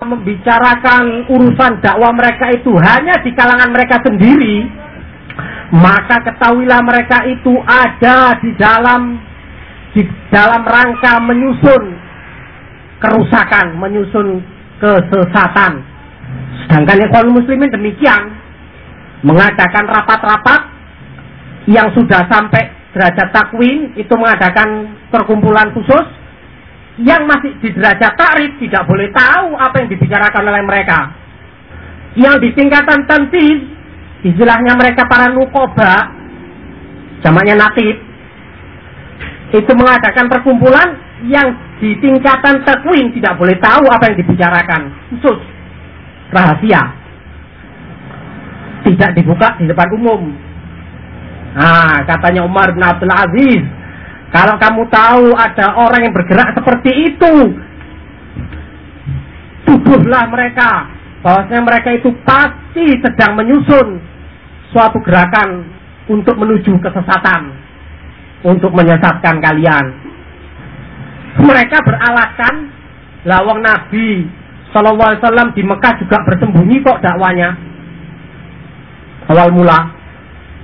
membicarakan urusan dakwah mereka itu hanya di kalangan mereka sendiri, maka ketahuilah mereka itu ada di dalam di dalam rangka menyusun kerusakan, menyusun kesesatan. Sedangkan kaum muslimin demikian mengadakan rapat-rapat yang sudah sampai derajat takwin itu mengadakan perkumpulan khusus yang masih di derajat takrif tidak boleh tahu apa yang dibicarakan oleh mereka. Yang di tingkatan tentis, istilahnya mereka para nukoba, zamannya natif, itu mengadakan perkumpulan yang di tingkatan takwin tidak boleh tahu apa yang dibicarakan. Khusus, rahasia. Tidak dibuka di depan umum. Nah, katanya Umar bin Abdul Aziz, kalau kamu tahu ada orang yang bergerak seperti itu, tuduhlah mereka bahwasanya mereka itu pasti sedang menyusun suatu gerakan untuk menuju kesesatan, untuk menyesatkan kalian. Mereka beralasan lawang Nabi Shallallahu Alaihi Wasallam di Mekah juga bersembunyi kok dakwanya awal mula.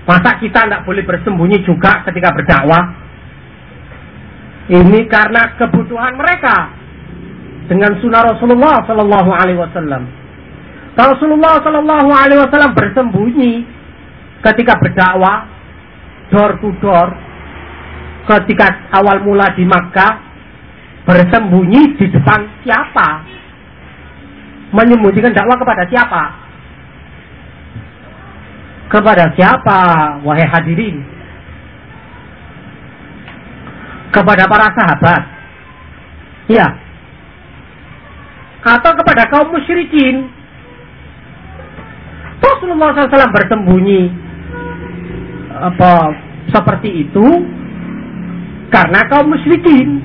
Masa kita tidak boleh bersembunyi juga ketika berdakwah? Ini karena kebutuhan mereka dengan sunnah Rasulullah Sallallahu Alaihi Wasallam. Rasulullah Sallallahu Alaihi Wasallam bersembunyi ketika berdakwah door to door ketika awal mula di Makkah bersembunyi di depan siapa? Menyembunyikan dakwah kepada siapa? Kepada siapa, wahai hadirin? Kepada para sahabat. Ya. Atau kepada kaum musyrikin. Rasulullah SAW bersembunyi apa seperti itu karena kaum musyrikin.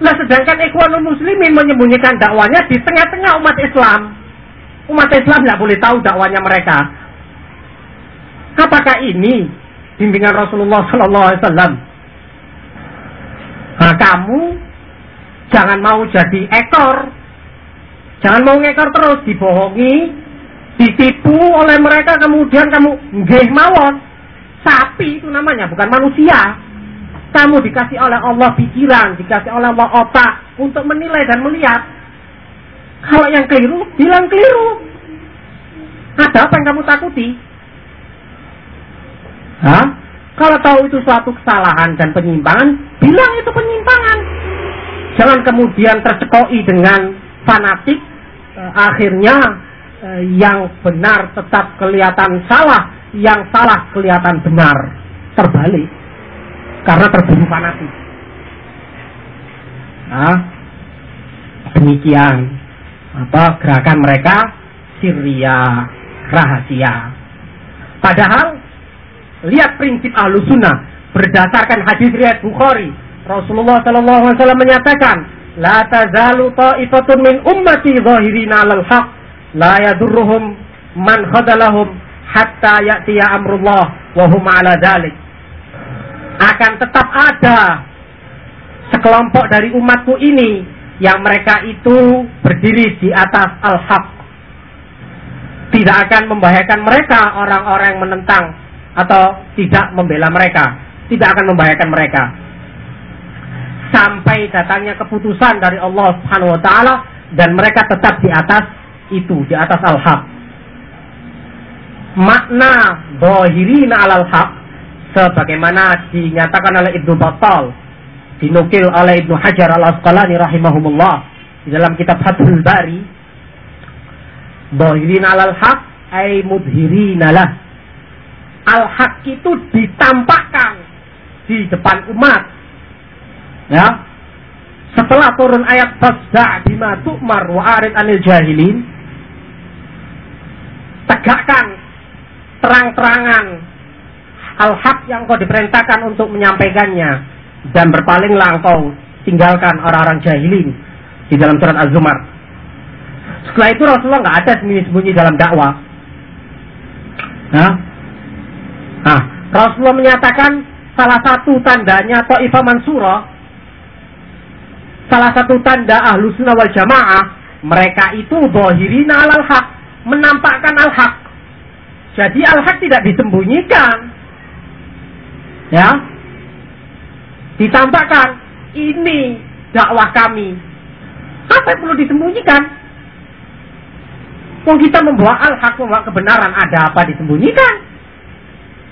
Nah sedangkan ikhwanul muslimin menyembunyikan dakwanya di tengah-tengah umat Islam. Umat Islam tidak boleh tahu dakwanya mereka. Apakah ini bimbingan Rasulullah SAW? Nah kamu jangan mau jadi ekor. Jangan mau ngekor terus dibohongi, ditipu oleh mereka kemudian kamu nggih mawon. Sapi itu namanya bukan manusia. Kamu dikasih oleh Allah pikiran, dikasih oleh Allah otak untuk menilai dan melihat. Kalau yang keliru, bilang keliru. Ada apa yang kamu takuti? Hah? Kalau tahu itu suatu kesalahan dan penyimpangan, bilang itu penyimpangan. Jangan kemudian tercekoi dengan fanatik, eh, akhirnya eh, yang benar tetap kelihatan salah, yang salah kelihatan benar. Terbalik. Karena terburu fanatik. Nah, demikian apa gerakan mereka Syria rahasia. Padahal Lihat prinsip ahlu sunnah berdasarkan hadis riwayat Bukhari. Rasulullah Shallallahu Alaihi Wasallam menyatakan, La tazalu ta'ifatun min ummati zahirina alal haq, la yadurruhum man khadalahum hatta ya'tiya amrullah hum ala dalik. Akan tetap ada sekelompok dari umatku ini yang mereka itu berdiri di atas al-haq. Tidak akan membahayakan mereka orang-orang yang menentang atau tidak membela mereka, tidak akan membahayakan mereka. Sampai datangnya keputusan dari Allah Subhanahu wa taala dan mereka tetap di atas itu, di atas al-haq. Makna bohirina alal haq sebagaimana dinyatakan oleh Ibnu Battal dinukil oleh Ibnu Hajar al Asqalani rahimahumullah di dalam kitab Fathul Bari bohirina alal haq ay mudhirina lah al-haq itu ditampakkan di depan umat. Ya. Setelah turun ayat fasda' bima tu'mar wa arid anil jahilin, tegakkan terang-terangan al-haq yang kau diperintahkan untuk menyampaikannya dan berpalinglah engkau tinggalkan orang-orang jahilin di dalam surat Az-Zumar. Setelah itu Rasulullah nggak ada sembunyi-sembunyi dalam dakwah. Nah, Nah, Rasulullah menyatakan salah satu tandanya Ta'ifah Mansura, salah satu tanda ahlu sunnah wal jamaah Mereka itu bohirina al hak, menampakkan al hak. Jadi al hak tidak disembunyikan. Ya. Ditampakkan ini dakwah kami. Apa yang perlu disembunyikan? Wong kita membawa al-haq, membawa kebenaran, ada apa disembunyikan?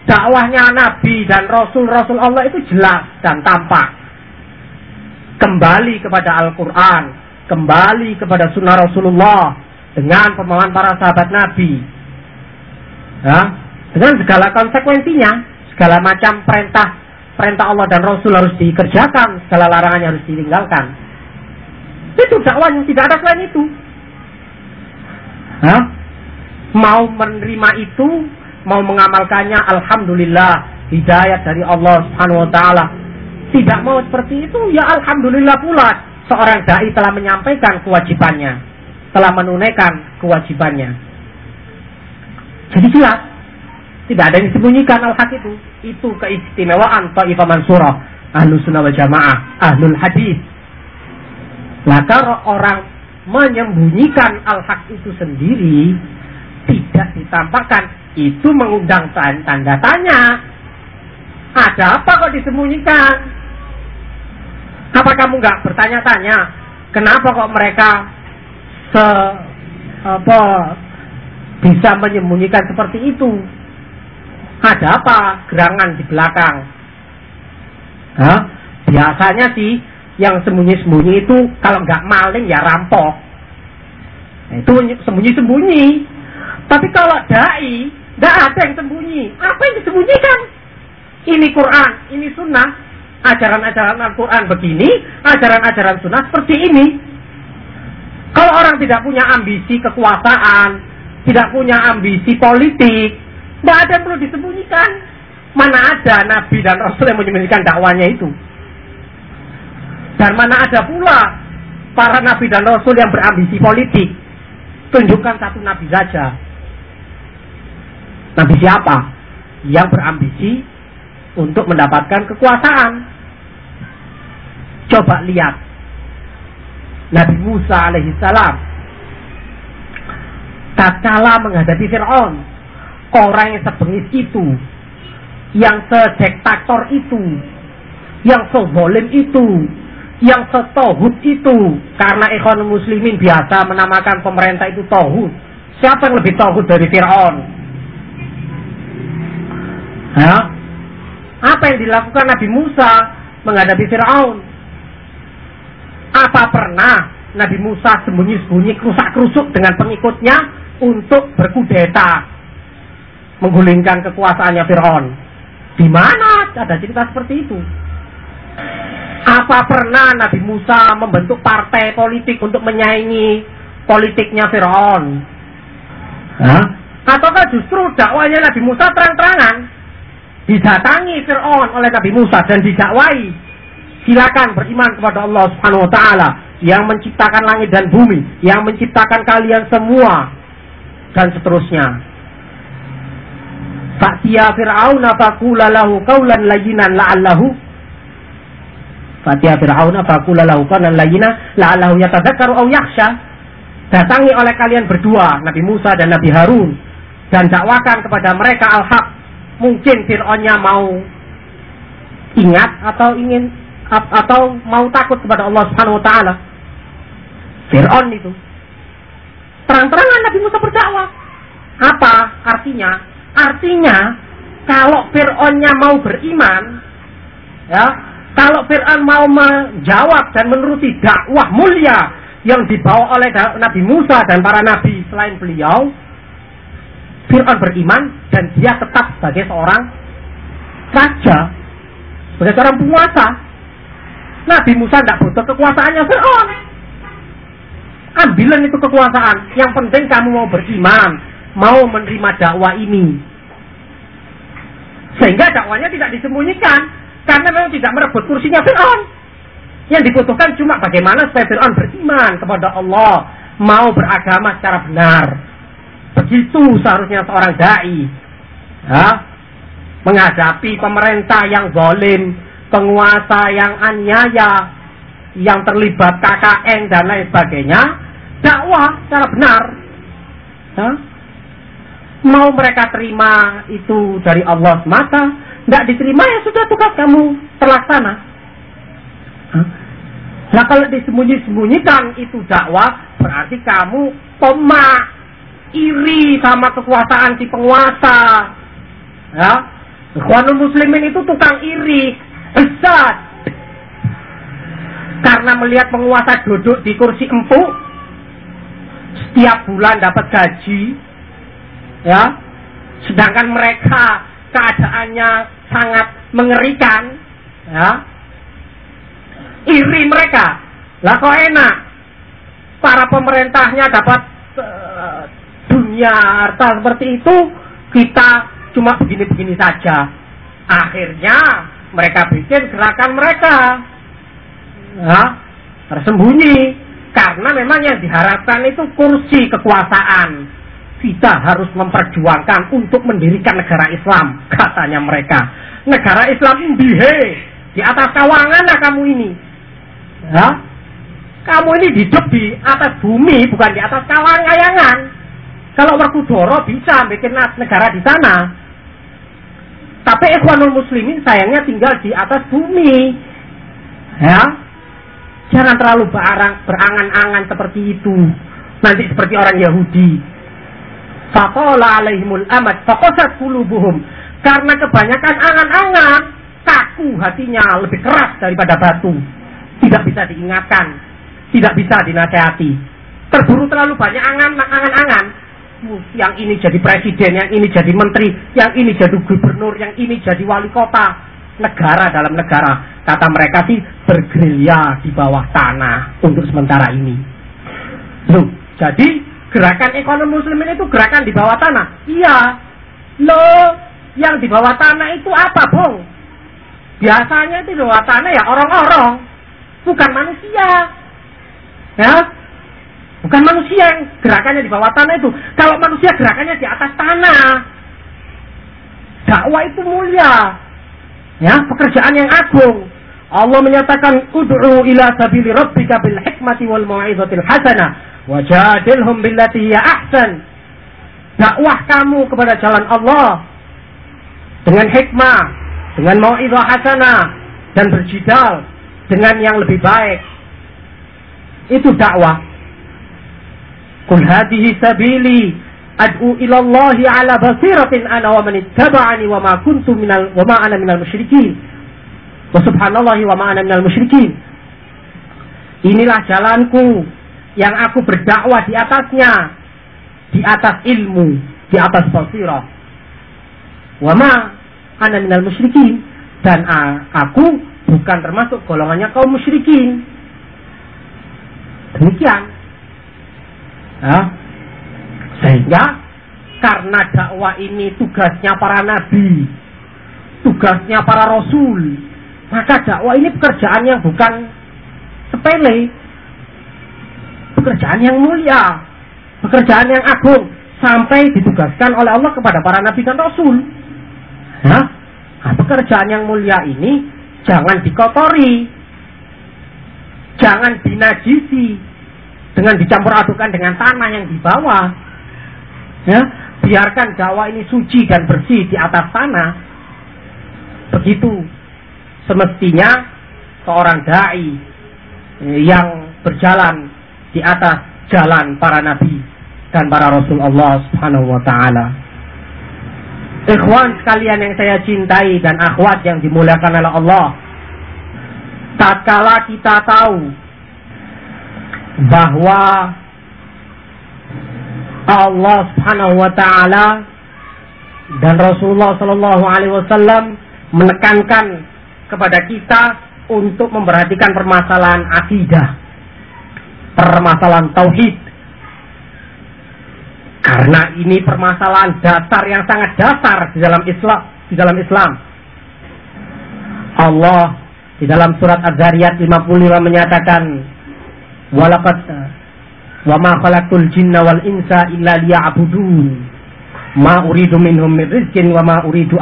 Dakwahnya Nabi dan Rasul-Rasul Allah itu jelas dan tampak. Kembali kepada Al-Quran, kembali kepada sunnah Rasulullah, dengan pemahaman para sahabat Nabi. Ya, dengan segala konsekuensinya, segala macam perintah perintah Allah dan Rasul harus dikerjakan, segala larangannya harus ditinggalkan. Itu dakwah yang tidak ada selain itu. Hah? Mau menerima itu, mau mengamalkannya, alhamdulillah hidayah dari Allah Subhanahu wa taala. Tidak mau seperti itu, ya alhamdulillah pula seorang dai telah menyampaikan kewajibannya, telah menunaikan kewajibannya. Jadi jelas, tidak ada yang disembunyikan al-haq itu. Itu keistimewaan Ta'ifah Mansurah. Ahlu sunnah wal jamaah. Ahlul hadis. Nah kalau orang menyembunyikan al-haq itu sendiri, tidak ditampakkan, itu mengundang tanda tanya. Ada apa kok disembunyikan? Apa kamu nggak bertanya-tanya? Kenapa kok mereka se apa bisa menyembunyikan seperti itu? Ada apa gerangan di belakang? Hah? Biasanya sih yang sembunyi-sembunyi itu kalau nggak maling ya rampok. Nah, itu sembunyi-sembunyi. Tapi kalau dai, nggak ada yang sembunyi. Apa yang disembunyikan? Ini Quran, ini Sunnah, ajaran-ajaran Al-Quran begini, ajaran-ajaran Sunnah seperti ini. Kalau orang tidak punya ambisi kekuasaan, tidak punya ambisi politik, tidak ada yang perlu disembunyikan. Mana ada Nabi dan Rasul yang menyembunyikan dakwanya itu. Dan mana ada pula para Nabi dan Rasul yang berambisi politik. Tunjukkan satu Nabi saja. Nabi siapa? Yang berambisi untuk mendapatkan kekuasaan. Coba lihat. Nabi Musa alaihissalam. Tatkala menghadapi Fir'aun. Orang yang sebengis itu. Yang sedektator itu. Yang sezolim itu yang setohut itu karena ekonomi muslimin biasa menamakan pemerintah itu tohut siapa yang lebih tohut dari Fir'aun ya? apa yang dilakukan Nabi Musa menghadapi Fir'aun? Apa pernah Nabi Musa sembunyi-sembunyi kerusak-kerusuk dengan pengikutnya untuk berkudeta menggulingkan kekuasaannya Fir'aun? Di mana ada cerita seperti itu? Apa pernah Nabi Musa membentuk partai politik untuk menyaingi politiknya Fir'aun? Ataukah justru dakwanya Nabi Musa terang-terangan didatangi Fir'aun oleh Nabi Musa dan didakwai silakan beriman kepada Allah Subhanahu wa taala yang menciptakan langit dan bumi, yang menciptakan kalian semua dan seterusnya. Fa'tiya Fir'aun faqula lahu qawlan layyinan la'allahu Fatiha Fir'aun faqula lahu qalan layyina la'allahu yatadzakkaru aw yakhsha. Datangi oleh kalian berdua, Nabi Musa dan Nabi Harun dan dakwakan kepada mereka al-haq. Mungkin Fir'aunnya mau ingat atau ingin atau mau takut kepada Allah Subhanahu wa taala. Fir'aun itu terang-terangan Nabi Musa berdakwah. Apa artinya? Artinya kalau Fir'aunnya mau beriman, ya kalau Fir'aun mau menjawab dan menuruti dakwah mulia yang dibawa oleh Nabi Musa dan para nabi selain beliau, Fir'aun beriman dan dia tetap sebagai seorang raja, sebagai seorang penguasa. Nabi Musa tidak butuh kekuasaannya Fir'aun. Ambilan itu kekuasaan. Yang penting kamu mau beriman, mau menerima dakwah ini. Sehingga dakwanya tidak disembunyikan. Karena memang tidak merebut kursinya Fir'aun. Yang dibutuhkan cuma bagaimana supaya Fir'aun beriman kepada Allah. Mau beragama secara benar. Begitu seharusnya seorang da'i. Ya, menghadapi pemerintah yang zalim, penguasa yang aniaya, yang terlibat KKN dan lain sebagainya, dakwah secara benar. Hah? Mau mereka terima itu dari Allah semata, tidak diterima ya sudah tugas kamu terlaksana. Hah? Nah kalau disembunyi-sembunyikan itu dakwah, berarti kamu pemak, iri sama kekuasaan si penguasa. Ya, Ikhwanul Muslimin itu tukang iri, besar. Karena melihat penguasa duduk di kursi empuk, setiap bulan dapat gaji, ya, sedangkan mereka keadaannya sangat mengerikan, ya, iri mereka. Lah kok enak? Para pemerintahnya dapat dunia harta seperti itu, kita cuma begini-begini saja. Akhirnya mereka bikin gerakan mereka. Ya, tersembunyi karena memang yang diharapkan itu kursi kekuasaan. Kita harus memperjuangkan untuk mendirikan negara Islam, katanya mereka. Negara Islam bihe di atas kawangan lah kamu ini. Ya? Kamu ini hidup di atas bumi, bukan di atas kawan kayangan. Kalau Werkudara bisa bikin negara di sana. Tapi Ikhwanul Muslimin sayangnya tinggal di atas bumi. Ya. Jangan terlalu berangan-angan seperti itu. Nanti seperti orang Yahudi. Faqala alaihimul amad faqasat qulubuhum. Karena kebanyakan angan-angan, kaku hatinya lebih keras daripada batu tidak bisa diingatkan, tidak bisa dinasehati. Terburu terlalu banyak angan-angan. Yang ini jadi presiden, yang ini jadi menteri, yang ini jadi gubernur, yang ini jadi wali kota. Negara dalam negara. Kata mereka sih bergerilya di bawah tanah untuk sementara ini. Loh, jadi gerakan ekonomi muslimin itu gerakan di bawah tanah. Iya. Loh, yang di bawah tanah itu apa, Bung? Biasanya itu di bawah tanah ya orang-orang bukan manusia. Ya, bukan manusia yang gerakannya di bawah tanah itu. Kalau manusia gerakannya di atas tanah. Dakwah itu mulia. Ya, pekerjaan yang agung. Allah menyatakan ud'u ila sabili rabbika bil hikmati wal mau'izatil hasanah wajadilhum billati hiya ahsan. Dakwah kamu kepada jalan Allah dengan hikmah, dengan mau'izah hasanah dan berjidal dengan yang lebih baik. Itu dakwah. Kul hadhihi sabili ad'u ila Allah ala basiratin ana wa man ittaba'ani wa ma kuntu minal wa ma ana minal musyrikin. Wa subhanallahi wa ma ana minal musyrikin. Inilah jalanku yang aku berdakwah di atasnya, di atas ilmu, di atas basirah. Wa ma ana minal musyrikin dan aku bukan termasuk golongannya kaum musyrikin. Demikian. Ya. Sehingga karena dakwah ini tugasnya para nabi, tugasnya para rasul, maka dakwah ini pekerjaan yang bukan sepele, pekerjaan yang mulia, pekerjaan yang agung, sampai ditugaskan oleh Allah kepada para nabi dan rasul. Nah, pekerjaan yang mulia ini jangan dikotori, jangan dinajisi dengan dicampur adukan dengan tanah yang di bawah. Ya, biarkan dakwah ini suci dan bersih di atas tanah. Begitu semestinya seorang dai yang berjalan di atas jalan para nabi dan para rasul Allah Subhanahu wa taala. Ikhwan sekalian yang saya cintai dan akhwat yang dimuliakan oleh Allah. Tatkala kita tahu bahwa Allah Subhanahu wa taala dan Rasulullah Shallallahu alaihi wasallam menekankan kepada kita untuk memperhatikan permasalahan akidah, permasalahan tauhid, karena ini permasalahan dasar yang sangat dasar di dalam Islam, di dalam Islam. Allah di dalam surat Az-Zariyat 55 menyatakan walaqad wa ma khalaqul jinna insa illa liya'budun ma uridu minhum min rizqin wa ma uridu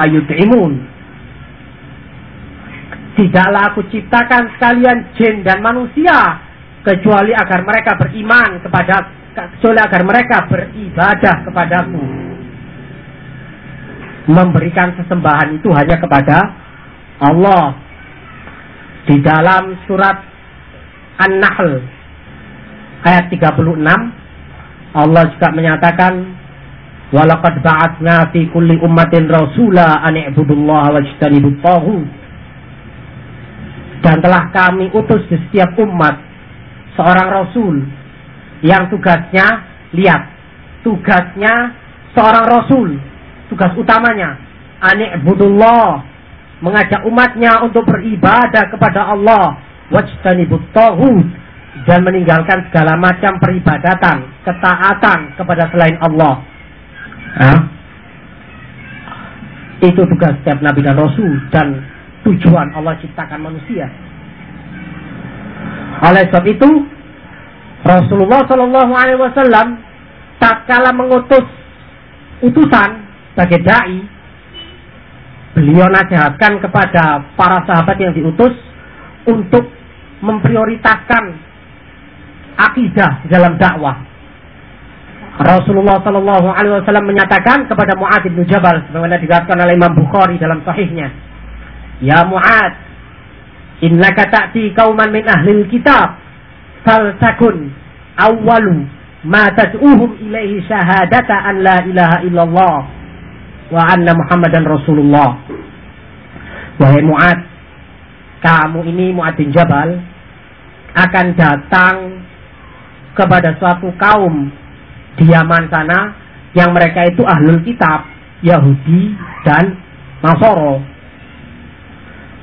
Tidaklah aku ciptakan sekalian jin dan manusia kecuali agar mereka beriman kepada kecuali agar mereka beribadah kepadaku. Memberikan sesembahan itu hanya kepada Allah. Di dalam surat An-Nahl ayat 36 Allah juga menyatakan Walaqad ba'atna fi kulli ummatin rasula an i'budullaha wajtanibut taghut. Dan telah kami utus di setiap umat seorang rasul yang tugasnya lihat tugasnya seorang rasul tugas utamanya an i'budullah mengajak umatnya untuk beribadah kepada Allah wajtanibut taghut dan meninggalkan segala macam peribadatan, ketaatan kepada selain Allah. Hah? Itu tugas setiap nabi dan rasul dan tujuan Allah ciptakan manusia. Oleh sebab itu, Rasulullah Shallallahu Alaihi Wasallam tak kala mengutus utusan sebagai dai, beliau nasihatkan kepada para sahabat yang diutus untuk memprioritaskan akidah dalam dakwah Rasulullah Shallallahu Alaihi Wasallam menyatakan kepada Muad bin Jabal sebagaimana dikatakan oleh Imam Bukhari dalam sahihnya, Ya Muad, innaka ta'ti kauman min ahlil kitab, fal takun awwalu ma tad'uhum ilaihi syahadata an la ilaha illallah wa anna Muhammadan Rasulullah. Wahai Muad, kamu ini Muad bin Jabal akan datang kepada suatu kaum di Yaman sana yang mereka itu ahlul kitab Yahudi dan Nasoro.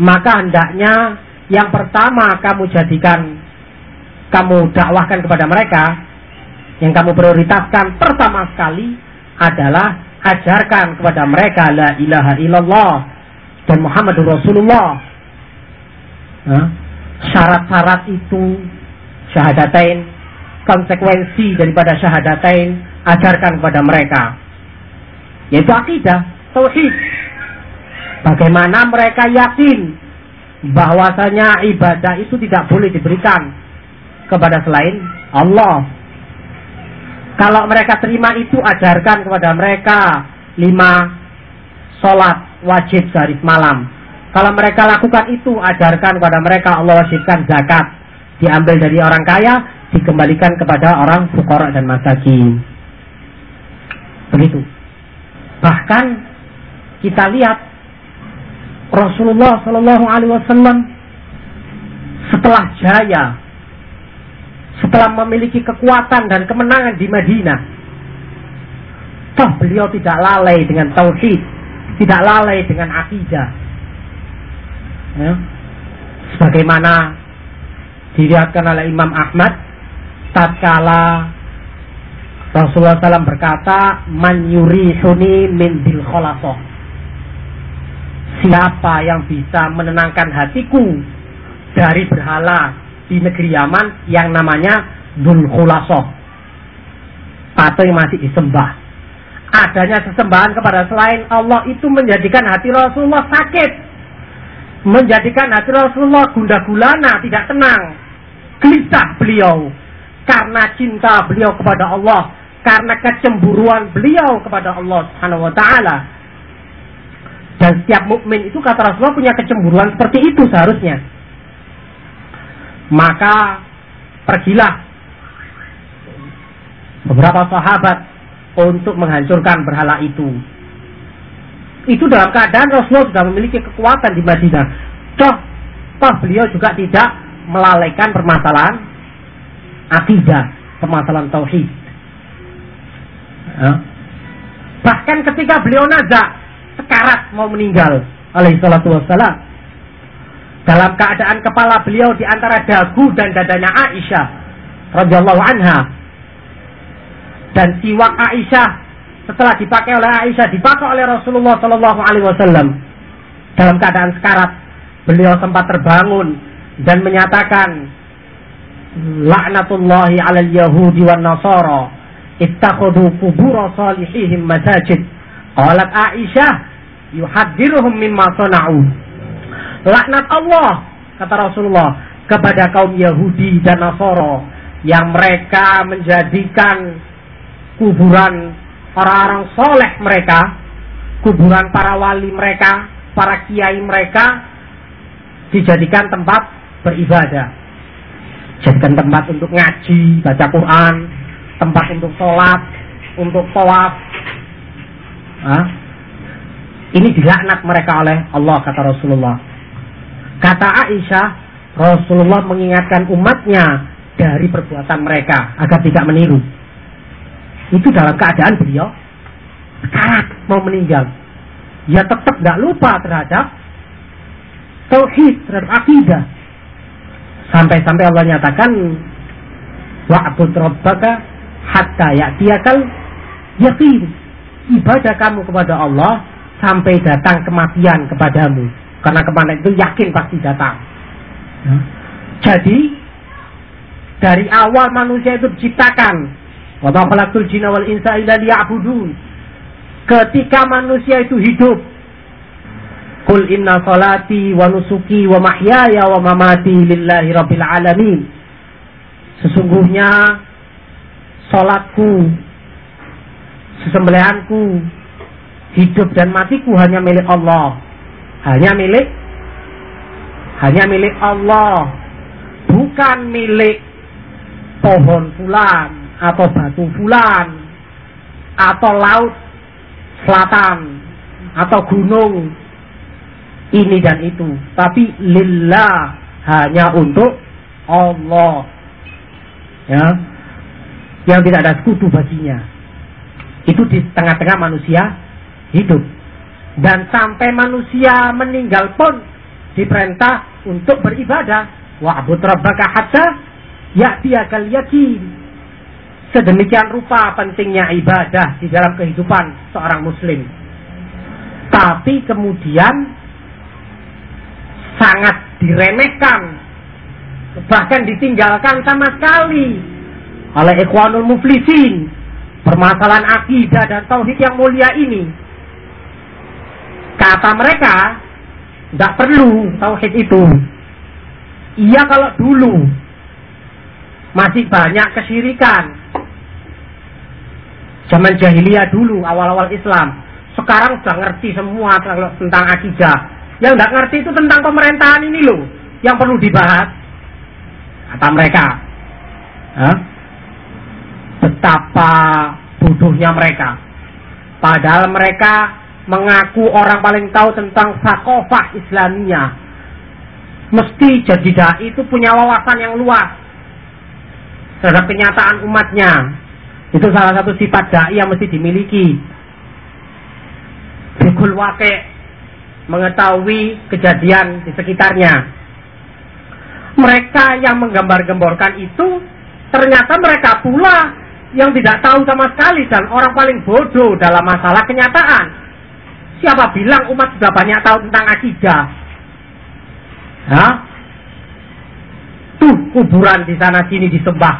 Maka hendaknya yang pertama kamu jadikan kamu dakwahkan kepada mereka yang kamu prioritaskan pertama sekali adalah ajarkan kepada mereka la ilaha illallah dan Muhammadur Rasulullah. Syarat-syarat itu syahadatain konsekuensi daripada syahadatain ajarkan kepada mereka. Yaitu akidah tauhid. Bagaimana mereka yakin bahwasanya ibadah itu tidak boleh diberikan kepada selain Allah. Kalau mereka terima itu ajarkan kepada mereka lima sholat wajib sehari malam. Kalau mereka lakukan itu ajarkan kepada mereka Allah wajibkan zakat. Diambil dari orang kaya dikembalikan kepada orang fukara dan masakin. Begitu. Bahkan kita lihat Rasulullah Shallallahu Alaihi Wasallam setelah jaya, setelah memiliki kekuatan dan kemenangan di Madinah, toh beliau tidak lalai dengan tauhid, tidak lalai dengan akidah. Ya. Sebagaimana dilihatkan oleh Imam Ahmad tatkala Rasulullah SAW berkata man yurihuni min bil kholasoh siapa yang bisa menenangkan hatiku dari berhala di negeri Yaman yang namanya Dul Khulasoh patung yang masih disembah? Adanya sesembahan kepada selain Allah itu menjadikan hati Rasulullah sakit. Menjadikan hati Rasulullah gundah gulana tidak tenang. Gelisah beliau karena cinta beliau kepada Allah, karena kecemburuan beliau kepada Allah Subhanahu wa taala. Dan setiap mukmin itu kata Rasulullah punya kecemburuan seperti itu seharusnya. Maka pergilah beberapa sahabat untuk menghancurkan berhala itu. Itu dalam keadaan Rasulullah sudah memiliki kekuatan di Madinah. Toh, toh beliau juga tidak melalaikan permasalahan akidah, permasalahan tauhid. Ya. Bahkan ketika beliau nazak, sekarat mau meninggal, alaihi salatu wassalam. Dalam keadaan kepala beliau di antara dagu dan dadanya Aisyah radhiyallahu anha. Dan siwak Aisyah setelah dipakai oleh Aisyah dipakai oleh Rasulullah Shallallahu alaihi wasallam. Dalam keadaan sekarat, beliau sempat terbangun dan menyatakan laknatullahi alal yahudi wan nasara. Ittakhadhu kubur salihihim masajid. Qalat aisyah yuhaddiruhum mimma sana'u. Laknat Allah kata Rasulullah kepada kaum Yahudi dan Nasoro yang mereka menjadikan kuburan orang-orang soleh mereka, kuburan para wali mereka, para kiai mereka dijadikan tempat beribadah. Jadikan tempat untuk ngaji, baca Quran, tempat untuk sholat, untuk tawaf. Ini dilaknat mereka oleh Allah kata Rasulullah. Kata Aisyah, Rasulullah mengingatkan umatnya dari perbuatan mereka agar tidak meniru. Itu dalam keadaan beliau sekarat mau meninggal. Ya tetap tidak lupa terhadap tauhid, terhadap akidah. Sampai-sampai Allah nyatakan wa'bud rabbaka hatta ya'tiyakal yakin. Ibadah kamu kepada Allah sampai datang kematian kepadamu. Karena kematian itu yakin pasti datang. Ya. Jadi dari awal manusia itu diciptakan. Wa insa. Ketika manusia itu hidup, Kul inna salati wa nusuki wa mahyaya wa mamati lillahi rabbil alamin. Sesungguhnya salatku, sesembelihanku, hidup dan matiku hanya milik Allah. Hanya milik hanya milik Allah. Bukan milik pohon fulan atau batu fulan atau laut selatan atau gunung ini dan itu. Tapi lillah hanya untuk Allah. Ya. Yang tidak ada sekutu baginya. Itu di tengah-tengah manusia hidup. Dan sampai manusia meninggal pun diperintah untuk beribadah. Wa'bud rabbaka hatta ya'tiyakal yakin. Sedemikian rupa pentingnya ibadah di dalam kehidupan seorang muslim. Tapi kemudian sangat diremehkan bahkan ditinggalkan sama sekali oleh ikhwanul muflisin permasalahan akidah dan tauhid yang mulia ini kata mereka tidak perlu tauhid itu iya kalau dulu masih banyak kesyirikan. Zaman jahiliyah dulu, awal-awal Islam. Sekarang sudah ngerti semua tentang akidah. Yang tidak ngerti itu tentang pemerintahan ini loh. Yang perlu dibahas. Kata mereka. Hah? Betapa bodohnya mereka. Padahal mereka mengaku orang paling tahu tentang sakofah Islamiyah. Mesti jadi dai itu punya wawasan yang luas terhadap kenyataan umatnya. Itu salah satu sifat dai yang mesti dimiliki. Bikul wake mengetahui kejadian di sekitarnya. Mereka yang menggambar-gemborkan itu ternyata mereka pula yang tidak tahu sama sekali dan orang paling bodoh dalam masalah kenyataan. Siapa bilang umat sudah banyak tahu tentang akidah? Hah? Tuh kuburan di sana sini disembah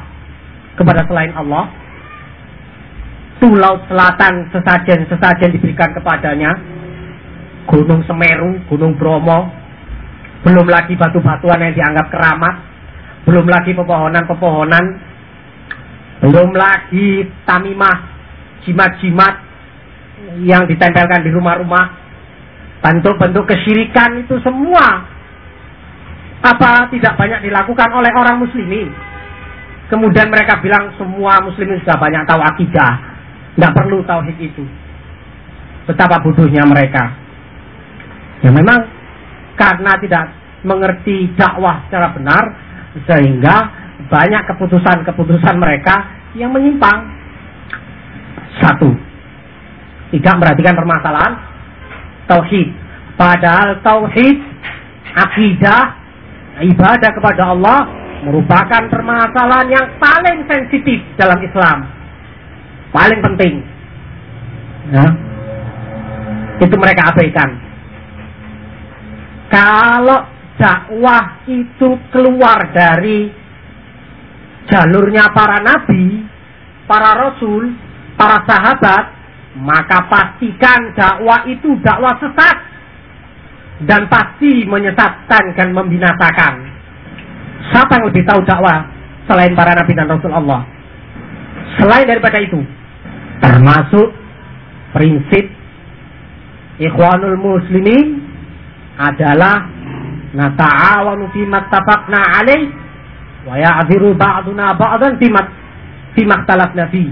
kepada selain Allah. Tuh laut selatan sesajen-sesajen diberikan kepadanya. Gunung Semeru, Gunung Bromo. Belum lagi batu-batuan yang dianggap keramat. Belum lagi pepohonan-pepohonan. Belum lagi tamimah, jimat-jimat yang ditempelkan di rumah-rumah. Bentuk-bentuk kesyirikan itu semua apa tidak banyak dilakukan oleh orang muslimin Kemudian mereka bilang semua muslimin sudah banyak tahu akidah. Tidak perlu tauhid itu. Betapa bodohnya mereka. Ya memang karena tidak mengerti dakwah secara benar sehingga banyak keputusan-keputusan mereka yang menyimpang. Satu, tidak memperhatikan permasalahan tauhid. Padahal tauhid, akidah, ibadah kepada Allah merupakan permasalahan yang paling sensitif dalam Islam. Paling penting. Ya. Itu mereka abaikan. Kalau dakwah itu keluar dari jalurnya para nabi, para rasul, para sahabat, maka pastikan dakwah itu dakwah sesat dan pasti menyesatkan dan membinasakan. Siapa yang lebih tahu dakwah selain para nabi dan rasul Allah? Selain daripada itu, termasuk prinsip ikhwanul muslimin adalah nata'awanu fi mattafaqna alaih wa ya'dhiru ba'duna ba'dan fi fi maktalafna fi.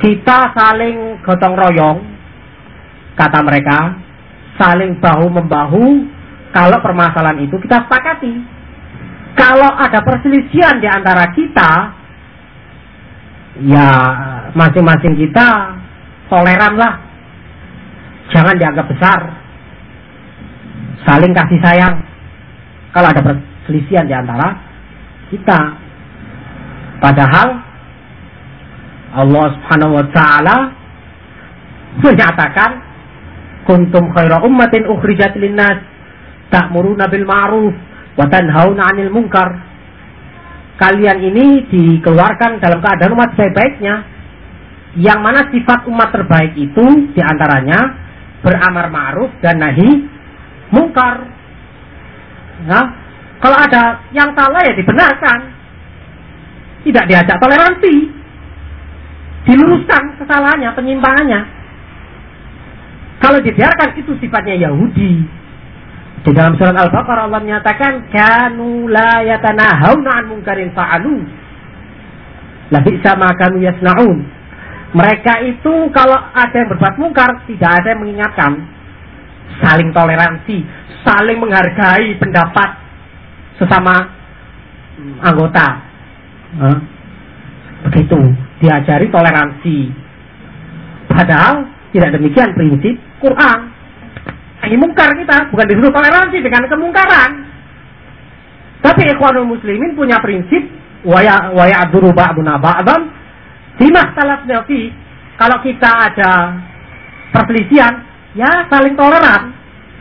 Kita saling gotong royong kata mereka, saling bahu membahu kalau permasalahan itu kita sepakati. Kalau ada perselisihan di antara kita, ya masing-masing kita toleran lah. Jangan dianggap besar. Saling kasih sayang. Kalau ada perselisihan di antara kita. Padahal Allah Subhanahu wa taala menyatakan kuntum khaira ummatin ukhrijat linnas ta'muruna bil ma'ruf wa tanhauna 'anil munkar. Kalian ini dikeluarkan dalam keadaan umat sebaik-baiknya. Yang mana sifat umat terbaik itu di antaranya beramar ma'ruf dan nahi mungkar. Nah, kalau ada yang salah ya dibenarkan. Tidak diajak toleransi. Diluruskan kesalahannya, penyimpangannya. Kalau dibiarkan itu sifatnya Yahudi. Di dalam surat Al-Baqarah Allah menyatakan kanu la yatanahawna an munkarin fa'alu. La bi'sa ma kanu yasnaun. Mereka itu kalau ada yang berbuat mungkar tidak ada yang mengingatkan. Saling toleransi, saling menghargai pendapat sesama anggota Begitu, diajari toleransi. Padahal tidak demikian prinsip Quran. Ini mungkar kita, bukan disuruh toleransi dengan kemungkaran. Tapi ikhwanul muslimin punya prinsip waya waya aduru ba'duna ba'dan Dimah fi kalau kita ada perselisihan ya saling toleran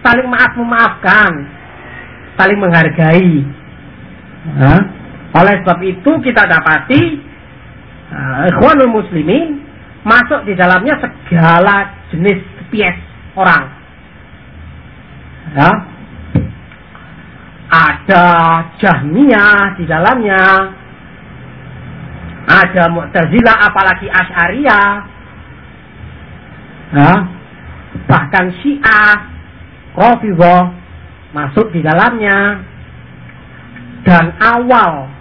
saling maaf memaafkan saling menghargai nah, oleh sebab itu kita dapati uh, muslimin masuk di dalamnya segala jenis spesies orang. Ya. Ada Jahmiyah di dalamnya. Ada Mu'tazilah apalagi Asy'ariyah. Ya. Bahkan Syiah, Rafidhah masuk di dalamnya. Dan awal